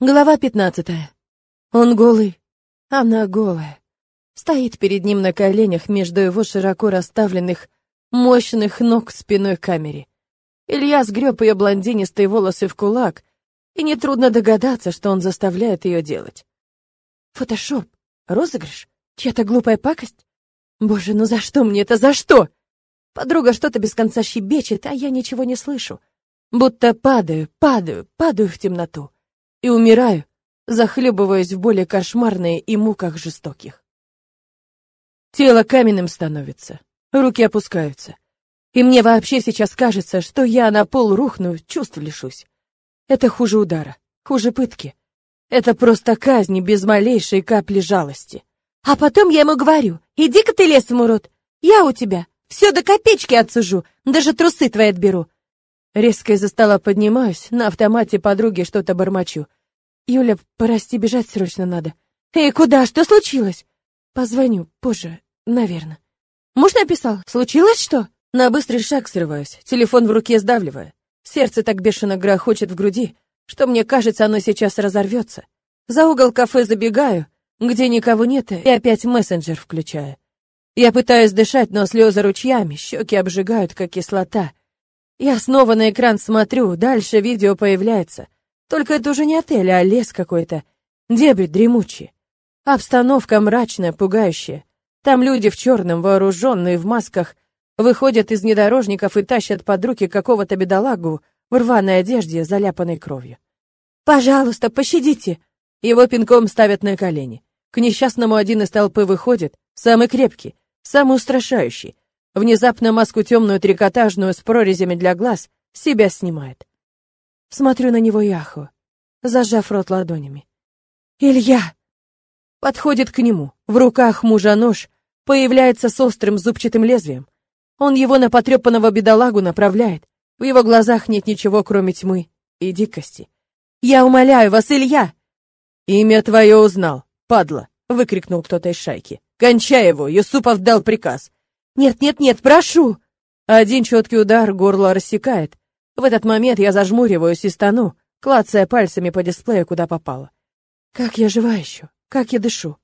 Глава пятнадцатая. Он голый, она голая. Стоит перед ним на коленях между его широко расставленных, мощных ног спиной к камере. Илья сгреб ее блондинистые волосы в кулак, и нетрудно догадаться, что он заставляет ее делать. Фотошоп? Розыгрыш? Чья-то глупая пакость? Боже, ну за что мне это, за что? Подруга что-то без конца щебечет, а я ничего не слышу. Будто падаю, падаю, падаю в темноту и умираю, захлебываясь в боли кошмарной и муках жестоких. Тело каменным становится, руки опускаются. И мне вообще сейчас кажется, что я на пол рухну, чувств лишусь. Это хуже удара, хуже пытки. Это просто казнь без малейшей капли жалости. А потом я ему говорю, иди-ка ты лесом, урод, я у тебя, все до копеечки отсужу, даже трусы твои отберу. Резко из-за стола поднимаюсь, на автомате подруге что-то бормочу. Юля, прости, бежать срочно надо. Эй, куда? Что случилось? Позвоню позже, наверное. Муж написал? Случилось что? На быстрый шаг срываюсь, телефон в руке сдавливая. Сердце так бешено грохочет в груди, что мне кажется, оно сейчас разорвется. За угол кафе забегаю, где никого нет, и опять мессенджер включаю. Я пытаюсь дышать, но слезы ручьями, щеки обжигают, как кислота. Я снова на экран смотрю, дальше видео появляется. Только это уже не отель, а лес какой-то. Дебри дремучие. Обстановка мрачная, пугающая. Там люди в черном, вооруженные в масках, выходят из внедорожников и тащат под руки какого-то бедолагу в рваной одежде, заляпанной кровью. «Пожалуйста, пощадите!» Его пинком ставят на колени. К несчастному один из толпы выходит, самый крепкий, самый устрашающий. Внезапно маску темную трикотажную с прорезями для глаз себя снимает. Смотрю на него яху, зажав рот ладонями. «Илья!» Подходит к нему. В руках мужа нож появляется с острым зубчатым лезвием. Он его на потрепанного бедолагу направляет. В его глазах нет ничего, кроме тьмы и дикости. «Я умоляю вас, Илья!» «Имя твое узнал, падла!» — выкрикнул кто-то из шайки. «Кончай его! Юсупов дал приказ!» «Нет, нет, нет, прошу!» Один четкий удар горло рассекает, в этот момент я зажмуриваюсь и стану, клацая пальцами по дисплею, куда попало. Как я жива еще? Как я дышу?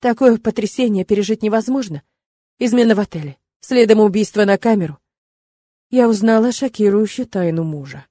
Такое потрясение пережить невозможно. Измена в отеле, следом убийство на камеру. Я узнала шокирующую тайну мужа.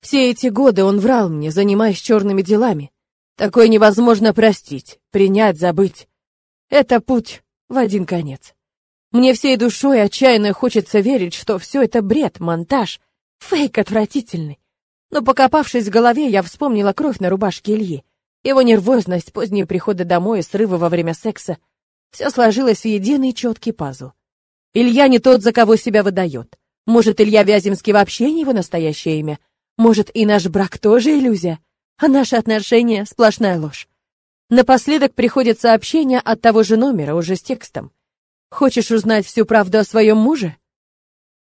Все эти годы он врал мне, занимаясь черными делами. Такое невозможно простить, принять, забыть. Это путь в один конец. Мне всей душой отчаянно хочется верить, что все это бред, монтаж, Фейк отвратительный. Но покопавшись в голове, я вспомнила кровь на рубашке Ильи. Его нервозность, поздние приходы домой и срывы во время секса. Все сложилось в единый четкий пазл. Илья не тот, за кого себя выдает. Может, Илья Вяземский вообще не его настоящее имя? Может, и наш брак тоже иллюзия? А наши отношения — сплошная ложь. Напоследок приходит сообщение от того же номера, уже с текстом. «Хочешь узнать всю правду о своем муже?»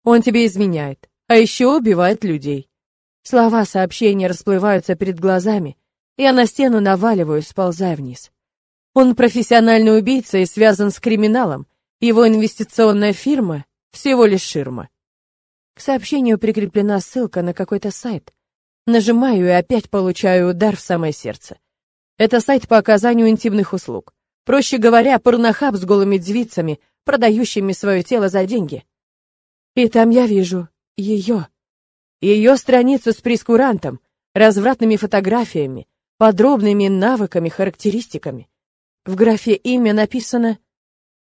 Он тебе изменяет а еще убивает людей. Слова сообщения расплываются перед глазами, я на стену наваливаюсь, сползая вниз. Он профессиональный убийца и связан с криминалом. Его инвестиционная фирма — всего лишь ширма. К сообщению прикреплена ссылка на какой-то сайт. Нажимаю и опять получаю удар в самое сердце. Это сайт по оказанию интимных услуг. Проще говоря, порнохаб с голыми девицами, продающими свое тело за деньги. И там я вижу ее. Ее страницу с прескурантом, развратными фотографиями, подробными навыками, характеристиками. В графе имя написано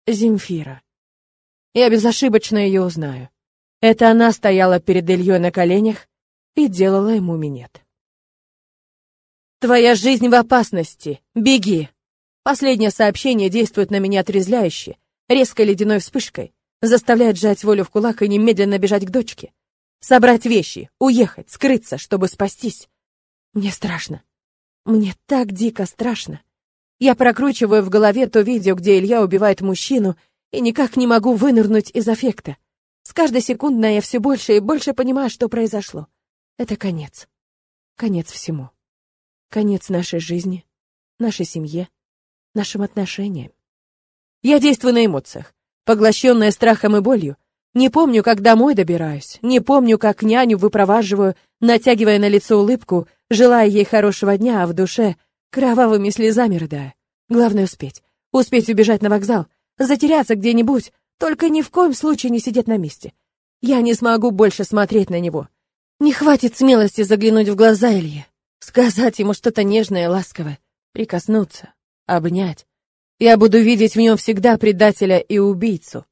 Земфира. Я безошибочно ее узнаю. Это она стояла перед Ильей на коленях и делала ему минет. «Твоя жизнь в опасности! Беги!» Последнее сообщение действует на меня отрезвляюще, резкой ледяной вспышкой заставляет сжать волю в кулак и немедленно бежать к дочке. Собрать вещи, уехать, скрыться, чтобы спастись. Мне страшно. Мне так дико страшно. Я прокручиваю в голове то видео, где Илья убивает мужчину, и никак не могу вынырнуть из аффекта. С каждой секундой я все больше и больше понимаю, что произошло. Это конец. Конец всему. Конец нашей жизни, нашей семье, нашим отношениям. Я действую на эмоциях. Поглощенная страхом и болью, Не помню, как домой добираюсь, не помню, как няню выпроваживаю, натягивая на лицо улыбку, желая ей хорошего дня, а в душе кровавыми слезами рыдая. Главное успеть. Успеть убежать на вокзал, затеряться где-нибудь, только ни в коем случае не сидеть на месте. Я не смогу больше смотреть на него. Не хватит смелости заглянуть в глаза Илье, сказать ему что-то нежное ласковое, прикоснуться, обнять. Я буду видеть в нем всегда предателя и убийцу.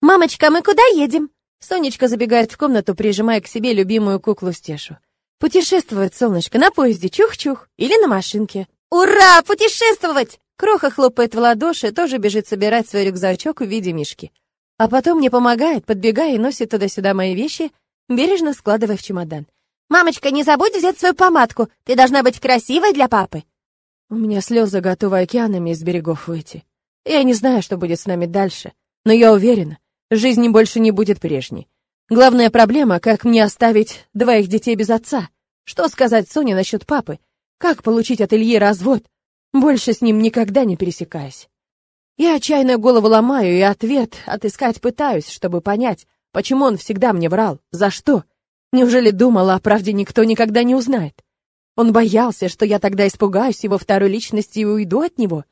«Мамочка, мы куда едем?» Сонечка забегает в комнату, прижимая к себе любимую куклу Стешу. Путешествовать, солнышко, на поезде, чух-чух, или на машинке. «Ура, путешествовать!» Кроха хлопает в ладоши, тоже бежит собирать свой рюкзачок в виде мишки. А потом мне помогает, подбегая и носит туда-сюда мои вещи, бережно складывая в чемодан. «Мамочка, не забудь взять свою помадку, ты должна быть красивой для папы». У меня слезы готовы океанами из берегов выйти. Я не знаю, что будет с нами дальше, но я уверена, жизнь больше не будет прежней. Главная проблема, как мне оставить двоих детей без отца. Что сказать Соне насчет папы? Как получить от Ильи развод? больше с ним никогда не пересекаясь. Я отчаянно голову ломаю и ответ отыскать пытаюсь, чтобы понять, почему он всегда мне врал, за что. Неужели думала, о правде никто никогда не узнает? Он боялся, что я тогда испугаюсь его второй личности и уйду от него?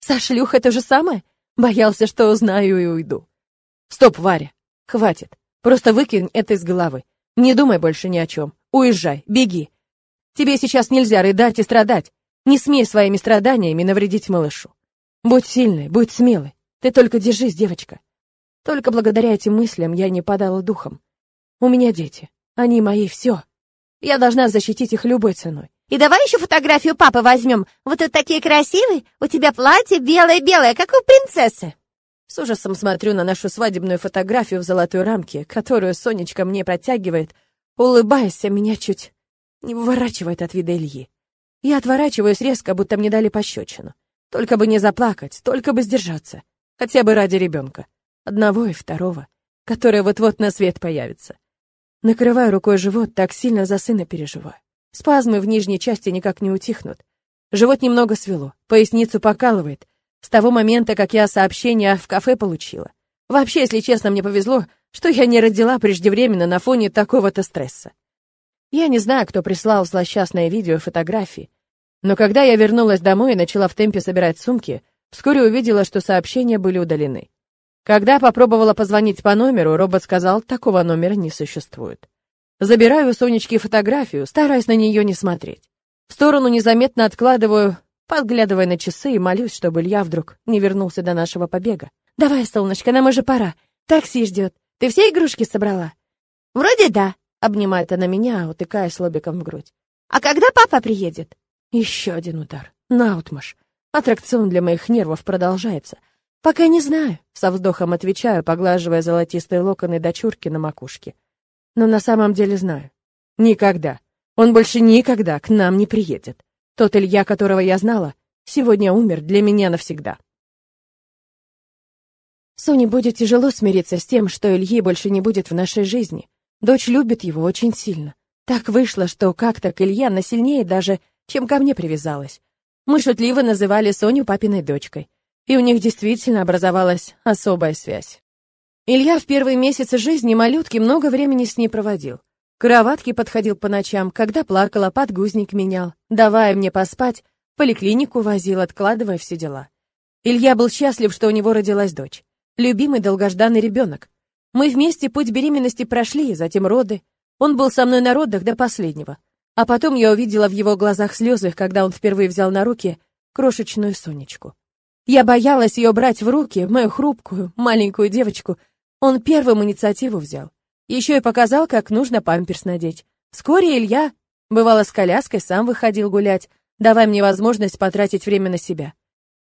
Со шлюхой то же самое? Боялся, что узнаю и уйду. Стоп, Варя, хватит. Просто выкинь это из головы. Не думай больше ни о чем. Уезжай, беги. Тебе сейчас нельзя рыдать и страдать. Не смей своими страданиями навредить малышу. Будь сильной, будь смелой. Ты только держись, девочка. Только благодаря этим мыслям я не падала духом. У меня дети. Они мои все. Я должна защитить их любой ценой. И давай еще фотографию папы возьмем. Вот тут такие красивые. У тебя платье белое-белое, как у принцессы. С ужасом смотрю на нашу свадебную фотографию в золотой рамке, которую Сонечка мне протягивает, улыбаясь, а меня чуть не выворачивает от вида Ильи. Я отворачиваюсь резко, будто мне дали пощечину. Только бы не заплакать, только бы сдержаться. Хотя бы ради ребенка. Одного и второго, который вот-вот на свет появится. Накрываю рукой живот, так сильно за сына переживаю. Спазмы в нижней части никак не утихнут. Живот немного свело, поясницу покалывает. С того момента, как я сообщение в кафе получила. Вообще, если честно, мне повезло, что я не родила преждевременно на фоне такого-то стресса. Я не знаю, кто прислал злосчастное видео и фотографии, но когда я вернулась домой и начала в темпе собирать сумки, вскоре увидела, что сообщения были удалены. Когда попробовала позвонить по номеру, робот сказал, такого номера не существует. Забираю у Сонечки фотографию, стараясь на нее не смотреть. В сторону незаметно откладываю, подглядывая на часы и молюсь, чтобы Илья вдруг не вернулся до нашего побега. «Давай, солнышко, нам уже пора. Такси ждет. Ты все игрушки собрала?» «Вроде да», — обнимает она меня, утыкаясь лобиком в грудь. «А когда папа приедет?» Еще один удар. Наутмаш. Аттракцион для моих нервов продолжается. Пока не знаю, со вздохом отвечаю, поглаживая золотистые локоны дочурки на макушке. Но на самом деле знаю. Никогда. Он больше никогда к нам не приедет. Тот Илья, которого я знала, сегодня умер для меня навсегда. Соне будет тяжело смириться с тем, что Ильи больше не будет в нашей жизни. Дочь любит его очень сильно. Так вышло, что как-то к Илья она сильнее даже чем ко мне привязалась. Мы шутливо называли Соню папиной дочкой, и у них действительно образовалась особая связь. Илья в первые месяцы жизни малютки много времени с ней проводил. Кроватке подходил по ночам, когда плакала, подгузник менял, давая мне поспать, в поликлинику возил, откладывая все дела. Илья был счастлив, что у него родилась дочь. Любимый долгожданный ребенок. Мы вместе путь беременности прошли, затем роды. Он был со мной на родах до последнего. А потом я увидела в его глазах слезы, когда он впервые взял на руки крошечную Сонечку. Я боялась ее брать в руки, мою хрупкую, маленькую девочку. Он первым инициативу взял. Еще и показал, как нужно памперс надеть. Вскоре Илья, бывало, с коляской сам выходил гулять, давая мне возможность потратить время на себя.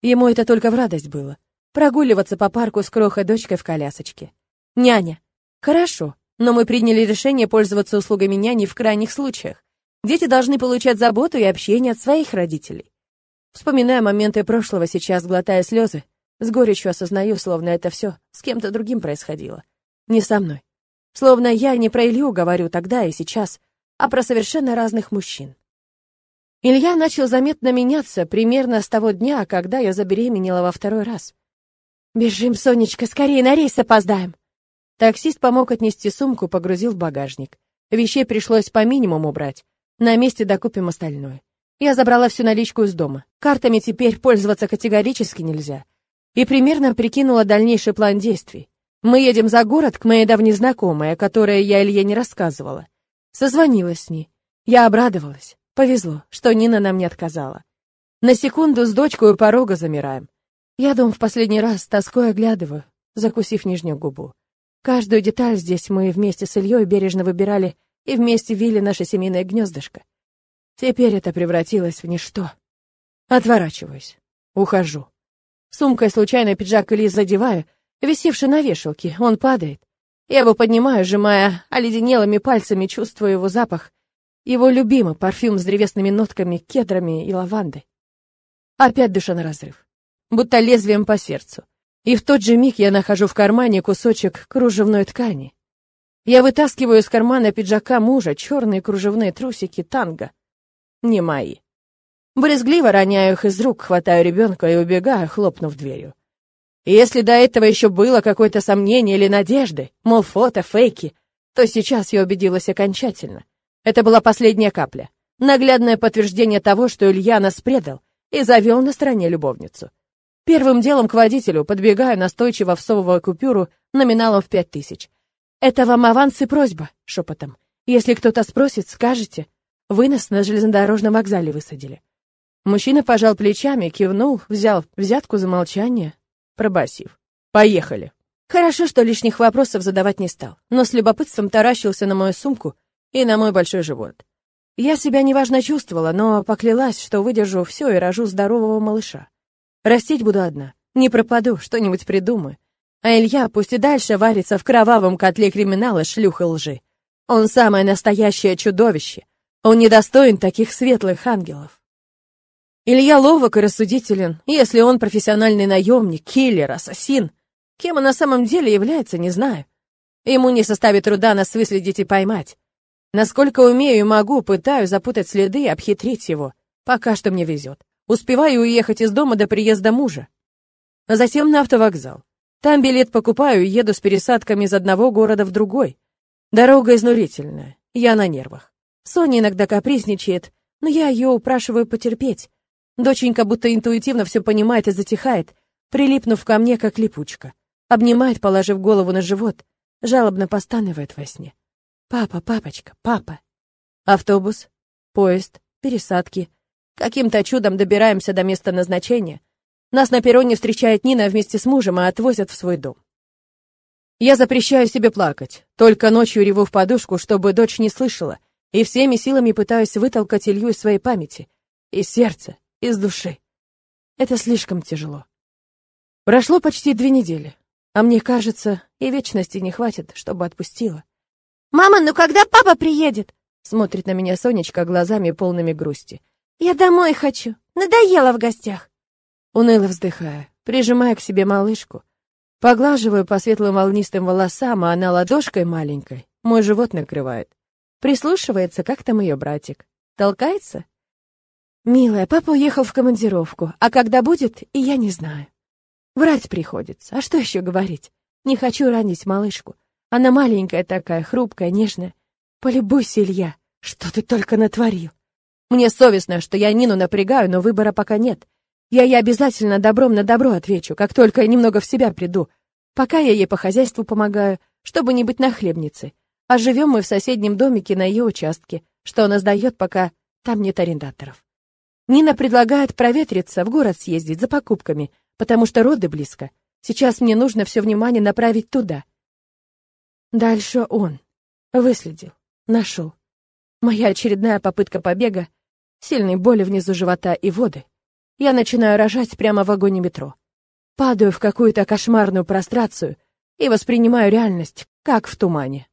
Ему это только в радость было. Прогуливаться по парку с крохой дочкой в колясочке. Няня. Хорошо, но мы приняли решение пользоваться услугами няни в крайних случаях. Дети должны получать заботу и общение от своих родителей. Вспоминая моменты прошлого сейчас, глотая слезы, с горечью осознаю, словно это все с кем-то другим происходило. Не со мной. Словно я не про Илью говорю тогда и сейчас, а про совершенно разных мужчин. Илья начал заметно меняться примерно с того дня, когда я забеременела во второй раз. «Бежим, Сонечка, скорее на рейс опоздаем!» Таксист помог отнести сумку, погрузил в багажник. Вещей пришлось по минимуму брать. На месте докупим остальное. Я забрала всю наличку из дома. Картами теперь пользоваться категорически нельзя. И примерно прикинула дальнейший план действий. Мы едем за город к моей давней знакомой, о которой я Илье не рассказывала. Созвонилась с ней. Я обрадовалась. Повезло, что Нина нам не отказала. На секунду с дочкой у порога замираем. Я дом в последний раз с тоской оглядываю, закусив нижнюю губу. Каждую деталь здесь мы вместе с Ильей бережно выбирали и вместе вили наше семейное гнездышко. Теперь это превратилось в ничто. Отворачиваюсь. Ухожу. Сумкой случайно пиджак Ильи задеваю, висевший на вешалке. Он падает. Я его поднимаю, сжимая оледенелыми пальцами, чувствую его запах. Его любимый парфюм с древесными нотками, кедрами и лавандой. Опять душа на разрыв. Будто лезвием по сердцу. И в тот же миг я нахожу в кармане кусочек кружевной ткани. Я вытаскиваю из кармана пиджака мужа черные кружевные трусики танго. Не мои. Брезгливо роняю их из рук, хватаю ребенка и убегаю, хлопнув дверью. И если до этого еще было какое-то сомнение или надежды, мол, фото, фейки, то сейчас я убедилась окончательно. Это была последняя капля. Наглядное подтверждение того, что Илья нас предал и завел на стороне любовницу. Первым делом к водителю подбегаю, настойчиво всовывая купюру номиналом в пять тысяч. «Это вам аванс и просьба», — шепотом. «Если кто-то спросит, скажете. Вы нас на железнодорожном вокзале высадили». Мужчина пожал плечами, кивнул, взял взятку за молчание, пробасив. «Поехали». Хорошо, что лишних вопросов задавать не стал, но с любопытством таращился на мою сумку и на мой большой живот. Я себя неважно чувствовала, но поклялась, что выдержу все и рожу здорового малыша. Растить буду одна. Не пропаду, что-нибудь придумаю. А Илья пусть и дальше варится в кровавом котле криминала шлюха лжи. Он самое настоящее чудовище. Он недостоин таких светлых ангелов. Илья ловок и рассудителен. Если он профессиональный наемник, киллер, ассасин, кем он на самом деле является, не знаю. Ему не составит труда нас выследить и поймать. Насколько умею и могу, пытаюсь запутать следы и обхитрить его. Пока что мне везет. Успеваю уехать из дома до приезда мужа. А затем на автовокзал. Там билет покупаю и еду с пересадками из одного города в другой. Дорога изнурительная, я на нервах. Соня иногда капризничает, но я ее упрашиваю потерпеть. Доченька будто интуитивно все понимает и затихает, прилипнув ко мне, как липучка. Обнимает, положив голову на живот, жалобно постанывает во сне. «Папа, папочка, папа!» Автобус, поезд, пересадки — Каким-то чудом добираемся до места назначения. Нас на перроне встречает Нина вместе с мужем и отвозят в свой дом. Я запрещаю себе плакать, только ночью реву в подушку, чтобы дочь не слышала, и всеми силами пытаюсь вытолкать Илью из своей памяти, из сердца, из души. Это слишком тяжело. Прошло почти две недели, а мне кажется, и вечности не хватит, чтобы отпустила. «Мама, ну когда папа приедет?» Смотрит на меня Сонечка глазами полными грусти. «Я домой хочу. Надоело в гостях». Уныло вздыхая, прижимая к себе малышку. Поглаживаю по светлым волнистым волосам, а она ладошкой маленькой. Мой живот накрывает. Прислушивается, как там ее братик. Толкается? Милая, папа уехал в командировку, а когда будет, и я не знаю. Врать приходится. А что еще говорить? Не хочу ранить малышку. Она маленькая такая, хрупкая, нежная. Полюбуйся, Илья, что ты только натворил. Мне совестно, что я Нину напрягаю, но выбора пока нет. Я ей обязательно добром на добро отвечу, как только немного в себя приду. Пока я ей по хозяйству помогаю, чтобы не быть нахлебницей. А живем мы в соседнем домике на ее участке, что она сдает, пока там нет арендаторов. Нина предлагает проветриться, в город съездить за покупками, потому что роды близко. Сейчас мне нужно все внимание направить туда. Дальше он. Выследил. Нашел. Моя очередная попытка побега сильной боли внизу живота и воды. Я начинаю рожать прямо в вагоне метро. Падаю в какую-то кошмарную прострацию и воспринимаю реальность, как в тумане.